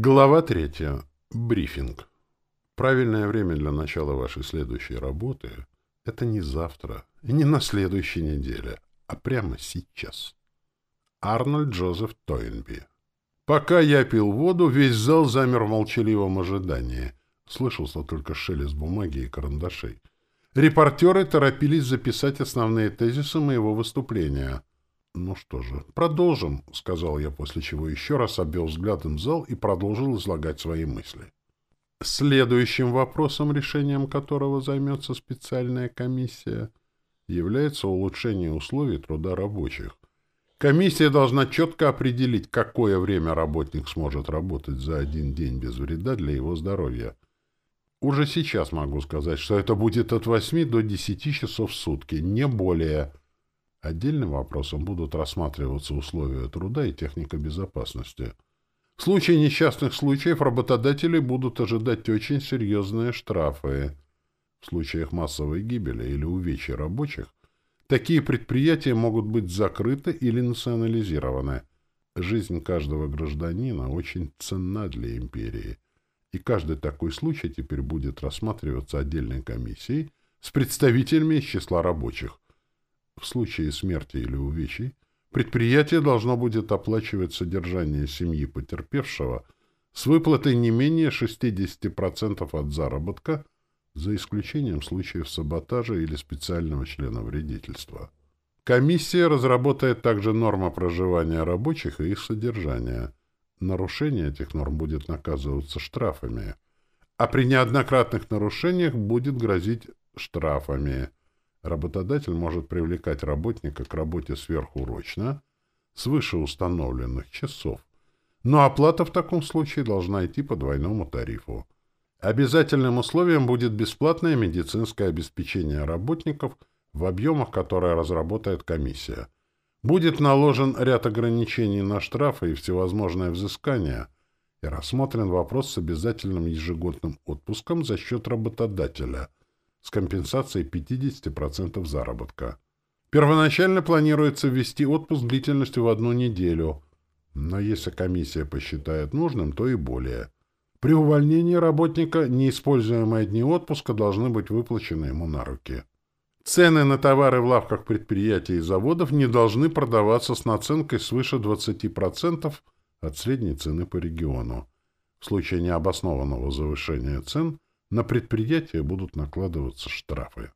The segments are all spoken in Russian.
Глава 3. Брифинг. Правильное время для начала вашей следующей работы – это не завтра и не на следующей неделе, а прямо сейчас. Арнольд Джозеф Тойнби. Пока я пил воду, весь зал замер в молчаливом ожидании. Слышался только шелест бумаги и карандашей. Репортеры торопились записать основные тезисы моего выступления – «Ну что же, продолжим», — сказал я, после чего еще раз обвел взглядом зал и продолжил излагать свои мысли. Следующим вопросом, решением которого займется специальная комиссия, является улучшение условий труда рабочих. Комиссия должна четко определить, какое время работник сможет работать за один день без вреда для его здоровья. Уже сейчас могу сказать, что это будет от 8 до 10 часов в сутки, не более – Отдельным вопросом будут рассматриваться условия труда и техника безопасности. В случае несчастных случаев работодатели будут ожидать очень серьезные штрафы. В случаях массовой гибели или увечья рабочих такие предприятия могут быть закрыты или национализированы. Жизнь каждого гражданина очень ценна для империи, и каждый такой случай теперь будет рассматриваться отдельной комиссией с представителями из числа рабочих – в случае смерти или увечий предприятие должно будет оплачивать содержание семьи потерпевшего с выплатой не менее 60% от заработка, за исключением случаев саботажа или специального члена вредительства. Комиссия разработает также норма проживания рабочих и их содержания. Нарушение этих норм будет наказываться штрафами, а при неоднократных нарушениях будет грозить штрафами – работодатель может привлекать работника к работе сверхурочно, свыше установленных часов, но оплата в таком случае должна идти по двойному тарифу. Обязательным условием будет бесплатное медицинское обеспечение работников в объемах, которые разработает комиссия. Будет наложен ряд ограничений на штрафы и всевозможное взыскание, и рассмотрен вопрос с обязательным ежегодным отпуском за счет работодателя – с компенсацией 50% заработка. Первоначально планируется ввести отпуск длительностью в одну неделю, но если комиссия посчитает нужным, то и более. При увольнении работника неиспользуемые дни отпуска должны быть выплачены ему на руки. Цены на товары в лавках предприятий и заводов не должны продаваться с наценкой свыше 20% от средней цены по региону. В случае необоснованного завышения цен – на предприятие будут накладываться штрафы.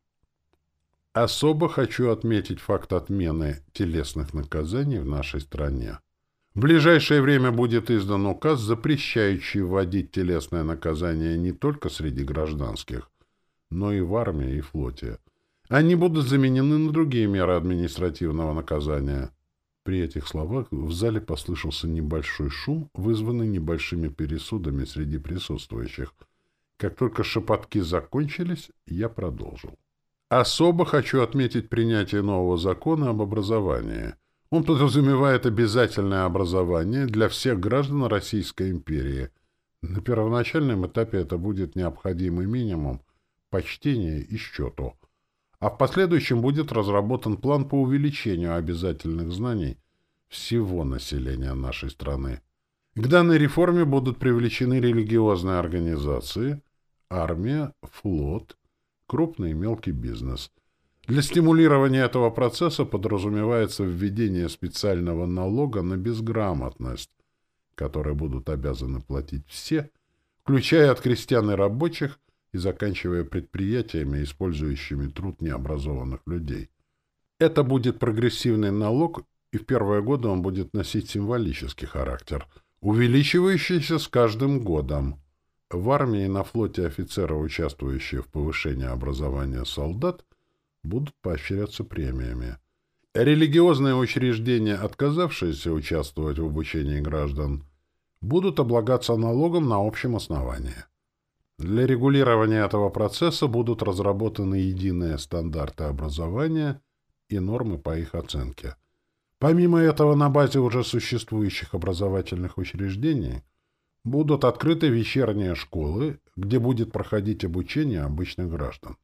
А особо хочу отметить факт отмены телесных наказаний в нашей стране. В ближайшее время будет издан указ, запрещающий вводить телесное наказание не только среди гражданских, но и в армии и флоте. Они будут заменены на другие меры административного наказания. При этих словах в зале послышался небольшой шум, вызванный небольшими пересудами среди присутствующих – как только шепотки закончились, я продолжил. Особо хочу отметить принятие нового закона об образовании. Он подразумевает обязательное образование для всех граждан Российской империи. На первоначальном этапе это будет необходимый минимум почтения и счету. А в последующем будет разработан план по увеличению обязательных знаний всего населения нашей страны. К данной реформе будут привлечены религиозные организации – армия, флот, крупный и мелкий бизнес. Для стимулирования этого процесса подразумевается введение специального налога на безграмотность, который будут обязаны платить все, включая от крестьян и рабочих и заканчивая предприятиями, использующими труд необразованных людей. Это будет прогрессивный налог, и в первые годы он будет носить символический характер, увеличивающийся с каждым годом. В армии и на флоте офицеры, участвующие в повышении образования солдат, будут поощряться премиями. Религиозные учреждения, отказавшиеся участвовать в обучении граждан, будут облагаться налогом на общем основании. Для регулирования этого процесса будут разработаны единые стандарты образования и нормы по их оценке. Помимо этого, на базе уже существующих образовательных учреждений – будут открыты вечерние школы, где будет проходить обучение обычных граждан.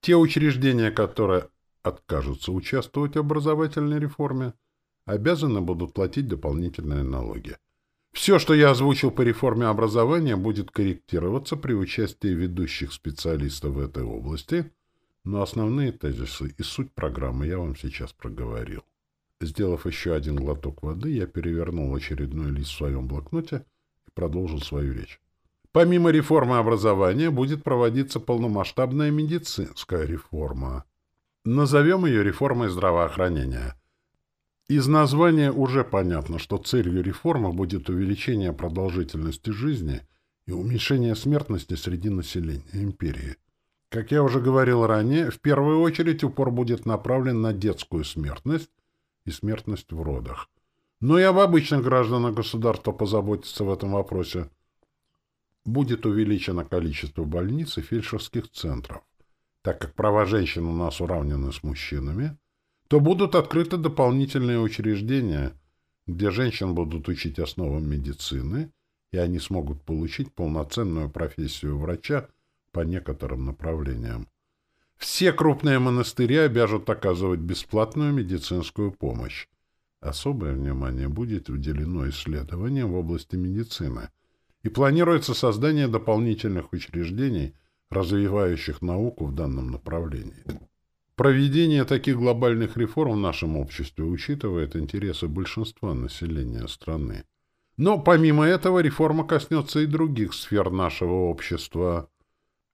Те учреждения, которые откажутся участвовать в образовательной реформе, обязаны будут платить дополнительные налоги. Все, что я озвучил по реформе образования, будет корректироваться при участии ведущих специалистов в этой области, но основные тезисы и суть программы я вам сейчас проговорил. Сделав еще один глоток воды, я перевернул очередной лист в своем блокноте — продолжил свою речь. Помимо реформы образования будет проводиться полномасштабная медицинская реформа. Назовем ее реформой здравоохранения. Из названия уже понятно, что целью реформы будет увеличение продолжительности жизни и уменьшение смертности среди населения империи. Как я уже говорил ранее, в первую очередь упор будет направлен на детскую смертность и смертность в родах. Но и об обычных гражданах государства позаботиться в этом вопросе. Будет увеличено количество больниц и фельдшерских центров. Так как права женщин у нас уравнены с мужчинами, то будут открыты дополнительные учреждения, где женщин будут учить основам медицины, и они смогут получить полноценную профессию врача по некоторым направлениям. Все крупные монастыри обяжут оказывать бесплатную медицинскую помощь. Особое внимание будет уделено исследованиям в области медицины, и планируется создание дополнительных учреждений, развивающих науку в данном направлении. Проведение таких глобальных реформ в нашем обществе учитывает интересы большинства населения страны. Но помимо этого реформа коснется и других сфер нашего общества.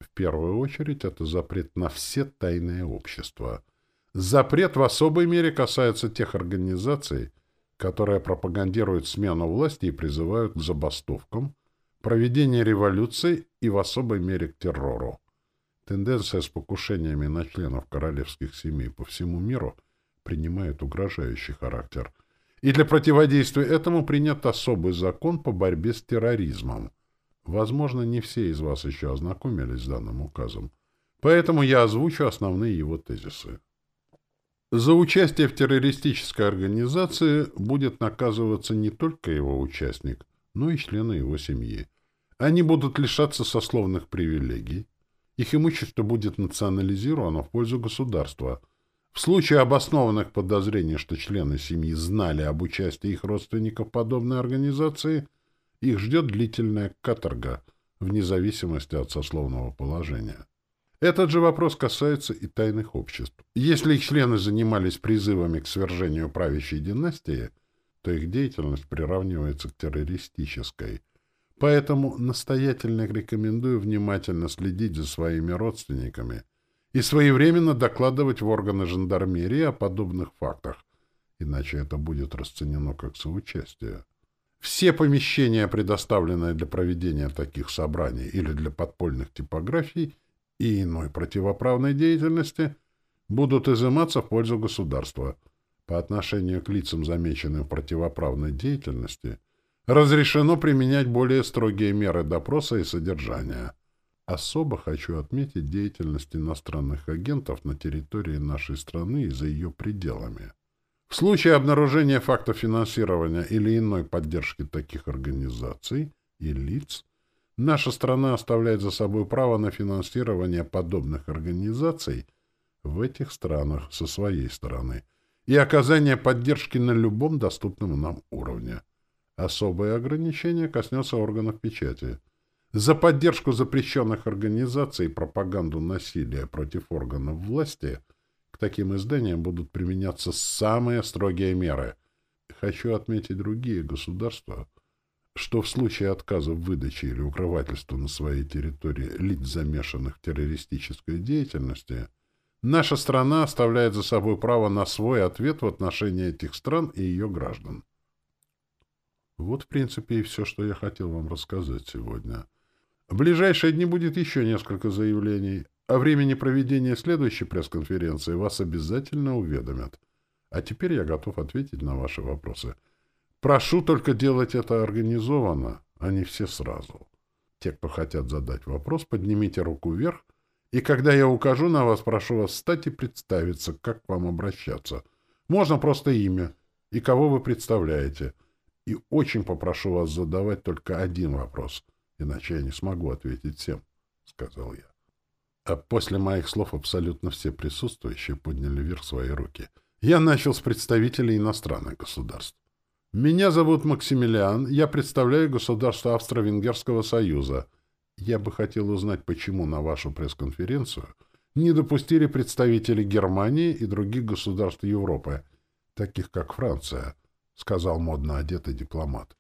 В первую очередь это запрет на все тайные общества – запрет в особой мере касается тех организаций, которые пропагандируют смену власти и призывают к забастовкам, проведению революций и в особой мере к террору. Тенденция с покушениями на членов королевских семей по всему миру принимает угрожающий характер. И для противодействия этому принят особый закон по борьбе с терроризмом. Возможно, не все из вас еще ознакомились с данным указом, поэтому я озвучу основные его тезисы. За участие в террористической организации будет наказываться не только его участник, но и члены его семьи. Они будут лишаться сословных привилегий. Их имущество будет национализировано в пользу государства. В случае обоснованных подозрений, что члены семьи знали об участии их родственников в подобной организации, их ждет длительная каторга, вне зависимости от сословного положения. Этот же вопрос касается и тайных обществ. Если их члены занимались призывами к свержению правящей династии, то их деятельность приравнивается к террористической. Поэтому настоятельно рекомендую внимательно следить за своими родственниками и своевременно докладывать в органы жандармерии о подобных фактах, иначе это будет расценено как соучастие. Все помещения, предоставленные для проведения таких собраний или для подпольных типографий – и иной противоправной деятельности будут изыматься в пользу государства. По отношению к лицам, замеченным в противоправной деятельности, разрешено применять более строгие меры допроса и содержания. Особо хочу отметить деятельность иностранных агентов на территории нашей страны и за ее пределами. В случае обнаружения факта финансирования или иной поддержки таких организаций и лиц – Наша страна оставляет за собой право на финансирование подобных организаций в этих странах со своей стороны и оказание поддержки на любом доступном нам уровне. Особое ограничение коснется органов печати. За поддержку запрещенных организаций и пропаганду насилия против органов власти к таким изданиям будут применяться самые строгие меры. Хочу отметить другие государства – что в случае отказа в выдаче или укрывательства на своей территории лиц, замешанных в террористической деятельности, наша страна оставляет за собой право на свой ответ в отношении этих стран и ее граждан. Вот, в принципе, и все, что я хотел вам рассказать сегодня. В ближайшие дни будет еще несколько заявлений. а времени проведения следующей пресс-конференции вас обязательно уведомят. А теперь я готов ответить на ваши вопросы. — Прошу только делать это организованно, а не все сразу. Те, кто хотят задать вопрос, поднимите руку вверх, и когда я укажу на вас, прошу вас встать и представиться, как к вам обращаться. Можно просто имя и кого вы представляете. И очень попрошу вас задавать только один вопрос, иначе я не смогу ответить всем, — сказал я. А после моих слов абсолютно все присутствующие подняли вверх свои руки. Я начал с представителей иностранных государств. Меня зовут Максимилиан, я представляю государство Австро-Венгерского союза. Я бы хотел узнать, почему на вашу пресс-конференцию не допустили представители Германии и других государств Европы, таких как Франция, сказал модно одетый дипломат.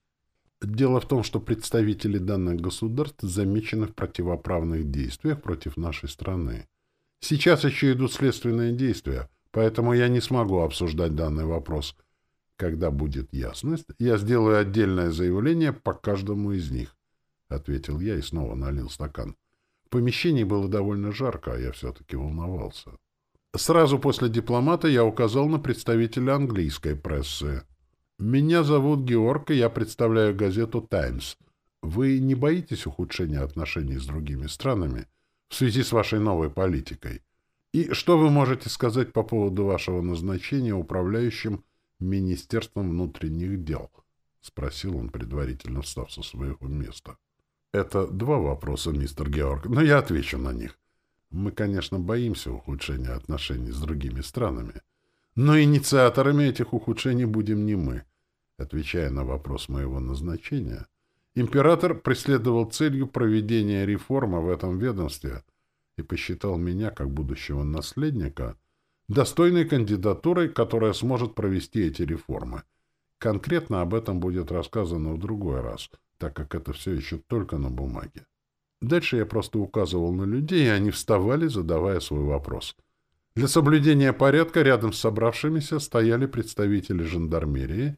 Дело в том, что представители данных государств замечены в противоправных действиях против нашей страны. Сейчас еще идут следственные действия, поэтому я не смогу обсуждать данный вопрос – когда будет ясность, я сделаю отдельное заявление по каждому из них», — ответил я и снова налил стакан. В помещении было довольно жарко, а я все-таки волновался. Сразу после дипломата я указал на представителя английской прессы. «Меня зовут Георг, и я представляю газету «Таймс». Вы не боитесь ухудшения отношений с другими странами в связи с вашей новой политикой? И что вы можете сказать по поводу вашего назначения управляющим Министерством внутренних дел? Спросил он, предварительно встав со своего места. Это два вопроса, мистер Георг, но я отвечу на них. Мы, конечно, боимся ухудшения отношений с другими странами, но инициаторами этих ухудшений будем не мы. Отвечая на вопрос моего назначения, император преследовал целью проведения реформы в этом ведомстве и посчитал меня как будущего наследника – достойной кандидатурой, которая сможет провести эти реформы. Конкретно об этом будет рассказано в другой раз, так как это все еще только на бумаге. Дальше я просто указывал на людей, и они вставали, задавая свой вопрос. Для соблюдения порядка рядом с собравшимися стояли представители жандармерии,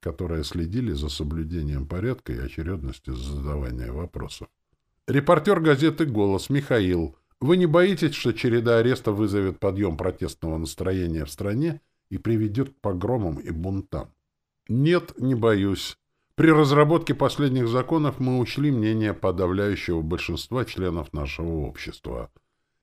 которые следили за соблюдением порядка и очередности задавания вопросов. Репортер газеты «Голос» Михаил – вы не боитесь, что череда арестов вызовет подъем протестного настроения в стране и приведет к погромам и бунтам? Нет, не боюсь. При разработке последних законов мы учли мнение подавляющего большинства членов нашего общества.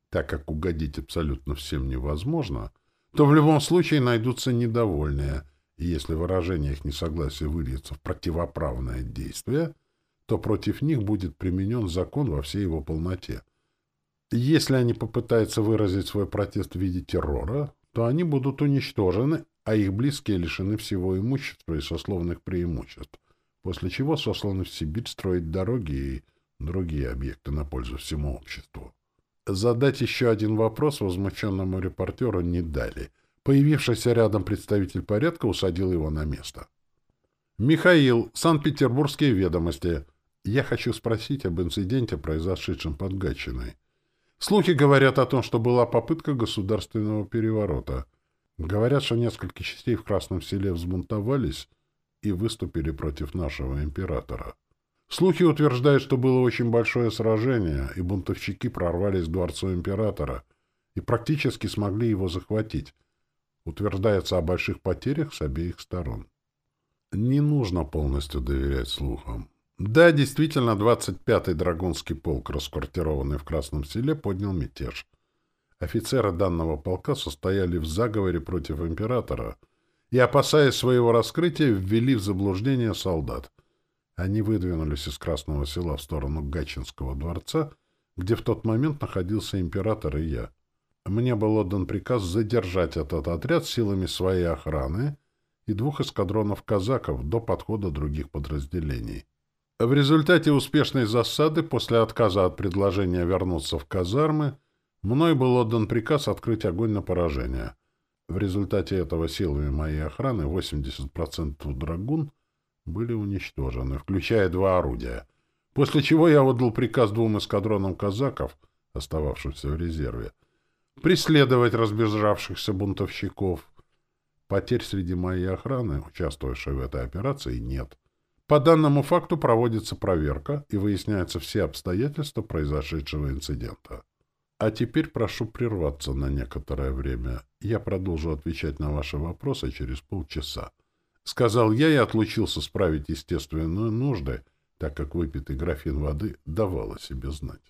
Так как угодить абсолютно всем невозможно, то в любом случае найдутся недовольные. И если выражение их несогласия выльется в противоправное действие, то против них будет применен закон во всей его полноте если они попытаются выразить свой протест в виде террора, то они будут уничтожены, а их близкие лишены всего имущества и сословных преимуществ, после чего сосланы в Сибирь строить дороги и другие объекты на пользу всему обществу. Задать еще один вопрос возмущенному репортеру не дали. Появившийся рядом представитель порядка усадил его на место. «Михаил, Санкт-Петербургские ведомости. Я хочу спросить об инциденте, произошедшем под Гатчиной. Слухи говорят о том, что была попытка государственного переворота. Говорят, что несколько частей в Красном селе взбунтовались и выступили против нашего императора. Слухи утверждают, что было очень большое сражение, и бунтовщики прорвались к дворцу императора и практически смогли его захватить. Утверждается о больших потерях с обеих сторон. Не нужно полностью доверять слухам. Да, действительно, 25-й Драгунский полк, расквартированный в Красном селе, поднял мятеж. Офицеры данного полка состояли в заговоре против императора и, опасаясь своего раскрытия, ввели в заблуждение солдат. Они выдвинулись из Красного села в сторону Гатчинского дворца, где в тот момент находился император и я. Мне был отдан приказ задержать этот отряд силами своей охраны и двух эскадронов казаков до подхода других подразделений. В результате успешной засады после отказа от предложения вернуться в казармы мной был отдан приказ открыть огонь на поражение. В результате этого силами моей охраны 80% драгун были уничтожены, включая два орудия, после чего я отдал приказ двум эскадронам казаков, остававшимся в резерве, преследовать разбежавшихся бунтовщиков. Потерь среди моей охраны, участвовавшей в этой операции, нет. — по данному факту проводится проверка и выясняются все обстоятельства произошедшего инцидента. А теперь прошу прерваться на некоторое время. Я продолжу отвечать на ваши вопросы через полчаса. Сказал я и отлучился справить естественные нужды, так как выпитый графин воды давал о себе знать.